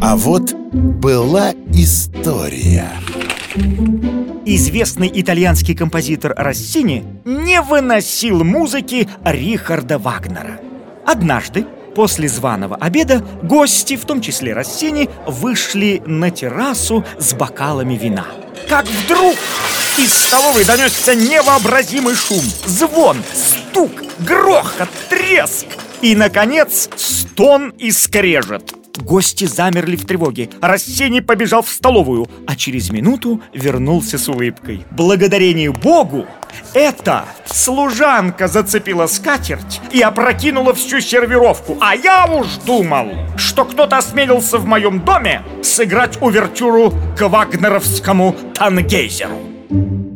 А вот была история. Известный итальянский композитор Россини не выносил музыки Рихарда Вагнера. Однажды, после званого обеда, гости, в том числе Россини, вышли на террасу с бокалами вина. Как вдруг из столовой донесся невообразимый шум, звон, стук, грохот, треск и, наконец, стон и скрежет. Гости замерли в тревоге. Рассений побежал в столовую, а через минуту вернулся с улыбкой. Благодарение Богу, эта служанка зацепила скатерть и опрокинула всю сервировку. А я уж думал, что кто-то осмелился в моем доме сыграть увертюру к вагнеровскому тангейзеру.